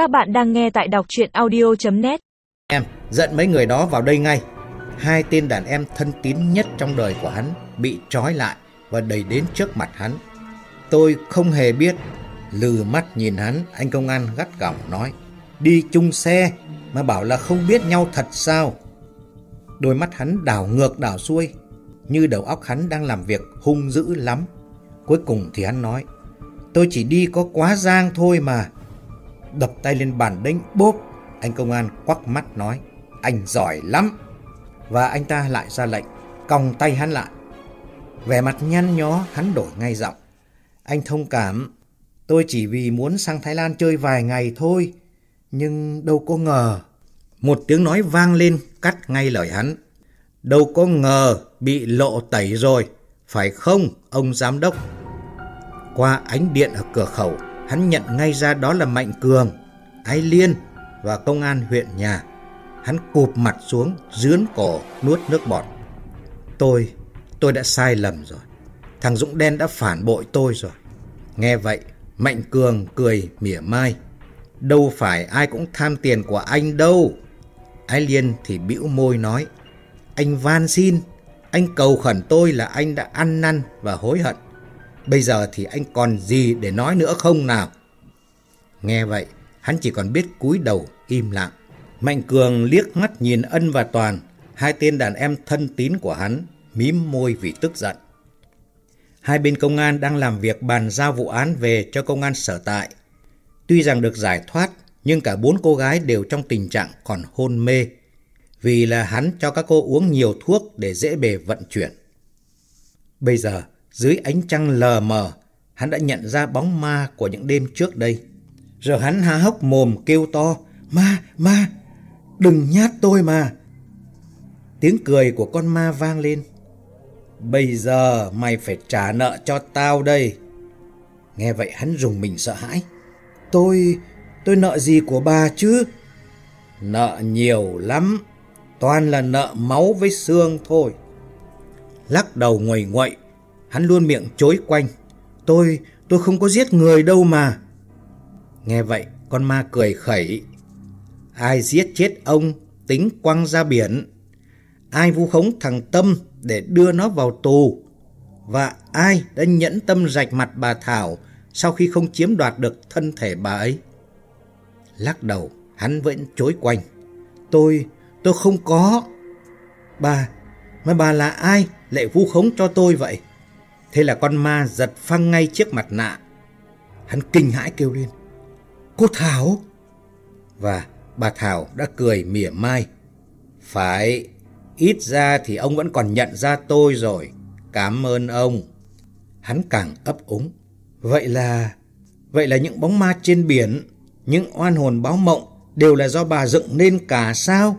Các bạn đang nghe tại đọc chuyện audio.net Em dẫn mấy người đó vào đây ngay. Hai tên đàn em thân tín nhất trong đời của hắn bị trói lại và đẩy đến trước mặt hắn. Tôi không hề biết. Lừ mắt nhìn hắn, anh công an gắt gỏng nói. Đi chung xe mà bảo là không biết nhau thật sao? Đôi mắt hắn đảo ngược đảo xuôi, như đầu óc hắn đang làm việc hung dữ lắm. Cuối cùng thì hắn nói, tôi chỉ đi có quá giang thôi mà. Đập tay lên bàn đánh bốp, anh công an quắc mắt nói, anh giỏi lắm. Và anh ta lại ra lệnh, còng tay hắn lại. Vẻ mặt nhăn nhó, hắn đổi ngay giọng. Anh thông cảm, tôi chỉ vì muốn sang Thái Lan chơi vài ngày thôi, nhưng đâu có ngờ. Một tiếng nói vang lên cắt ngay lời hắn. Đâu có ngờ bị lộ tẩy rồi, phải không ông giám đốc? Qua ánh điện ở cửa khẩu, hắn nhận ngay ra đó là Mạnh Cường, Ái Liên và công an huyện nhà. Hắn cụp mặt xuống, dướn cổ, nuốt nước bọt. Tôi, tôi đã sai lầm rồi. Thằng Dũng Đen đã phản bội tôi rồi. Nghe vậy, Mạnh Cường cười mỉa mai. Đâu phải ai cũng tham tiền của anh đâu. Ái Liên thì bĩu môi nói. Anh van xin, anh cầu khẩn tôi là anh đã ăn năn và hối hận. Bây giờ thì anh còn gì để nói nữa không nào? Nghe vậy, hắn chỉ còn biết cúi đầu im lặng. Mạnh Cường liếc mắt nhìn Ân và Toàn, hai tên đàn em thân tín của hắn, mím môi vì tức giận. Hai bên công an đang làm việc bàn giao vụ án về cho công an sở tại. Tuy rằng được giải thoát, nhưng cả bốn cô gái đều trong tình trạng còn hôn mê, vì là hắn cho các cô uống nhiều thuốc để dễ bề vận chuyển. Bây giờ, dưới ánh trăng lờ mờ, hắn đã nhận ra bóng ma của những đêm trước đây. Rồi hắn há hốc mồm kêu to, ma, ma, đừng nhát tôi mà. Tiếng cười của con ma vang lên. Bây giờ mày phải trả nợ cho tao đây. Nghe vậy hắn rùng mình sợ hãi. Tôi, tôi nợ gì của bà chứ? Nợ nhiều lắm, toàn là nợ máu với xương thôi. Lắc đầu nguầy nguậy, hắn luôn miệng chối quanh. Tôi, tôi không có giết người đâu mà. Nghe vậy, con ma cười khẩy. Ai giết chết ông, tính quăng ra biển. Ai vu khống thằng Tâm để đưa nó vào tù. Và ai đã nhẫn tâm rạch mặt bà Thảo sau khi không chiếm đoạt được thân thể bà ấy. Lắc đầu, hắn vẫn chối quanh. Tôi, tôi không có. Bà, mà bà là ai lại vu khống cho tôi vậy? Thế là con ma giật phăng ngay chiếc mặt nạ. Hắn kinh hãi kêu lên. Cô Thảo! Và bà Thảo đã cười mỉa mai. Phải, ít ra thì ông vẫn còn nhận ra tôi rồi. Cảm ơn ông. Hắn càng ấp úng. Vậy là... Vậy là những bóng ma trên biển, những oan hồn báo mộng đều là do bà dựng nên cả sao?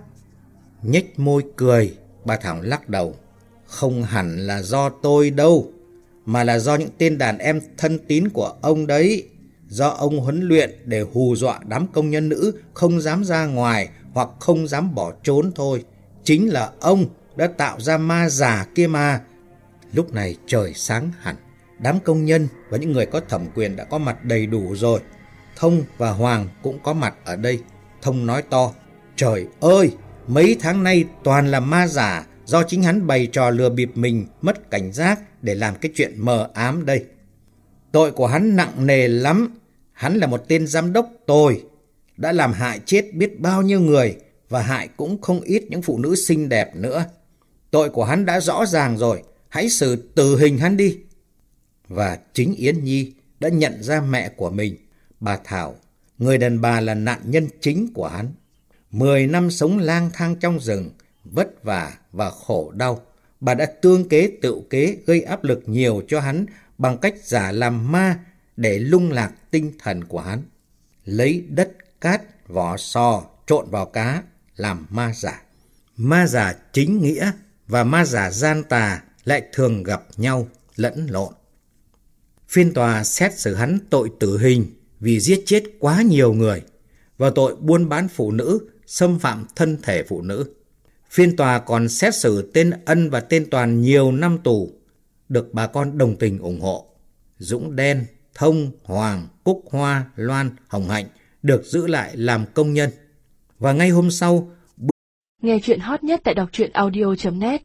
Nhếch môi cười, bà Thảo lắc đầu. Không hẳn là do tôi đâu, mà là do những tên đàn em thân tín của ông đấy. Do ông huấn luyện để hù dọa đám công nhân nữ không dám ra ngoài hoặc không dám bỏ trốn thôi. Chính là ông đã tạo ra ma giả kia mà. Lúc này trời sáng hẳn. Đám công nhân và những người có thẩm quyền đã có mặt đầy đủ rồi. Thông và Hoàng cũng có mặt ở đây. Thông nói to, trời ơi, mấy tháng nay toàn là ma giả do chính hắn bày trò lừa bịp mình mất cảnh giác để làm cái chuyện mờ ám đây. Tội của hắn nặng nề lắm, hắn là một tên giám đốc tồi, đã làm hại chết biết bao nhiêu người và hại cũng không ít những phụ nữ xinh đẹp nữa. Tội của hắn đã rõ ràng rồi, hãy xử tử hình hắn đi và chính Yến Nhi đã nhận ra mẹ của mình, bà Thảo, người đàn bà là nạn nhân chính của hắn. Mười năm sống lang thang trong rừng, vất vả và khổ đau, bà đã tương kế tự kế gây áp lực nhiều cho hắn bằng cách giả làm ma để lung lạc tinh thần của hắn. Lấy đất, cát, vỏ sò trộn vào cá làm ma giả. Ma giả chính nghĩa và ma giả gian tà lại thường gặp nhau lẫn lộn. Phiên tòa xét xử hắn tội tử hình vì giết chết quá nhiều người và tội buôn bán phụ nữ, xâm phạm thân thể phụ nữ. Phiên tòa còn xét xử tên Ân và tên Toàn nhiều năm tù, được bà con đồng tình ủng hộ. Dũng Đen, Thông, Hoàng, Cúc Hoa, Loan, Hồng Hạnh được giữ lại làm công nhân. Và ngay hôm sau, Nghe chuyện hot nhất tại đọc truyện audio.net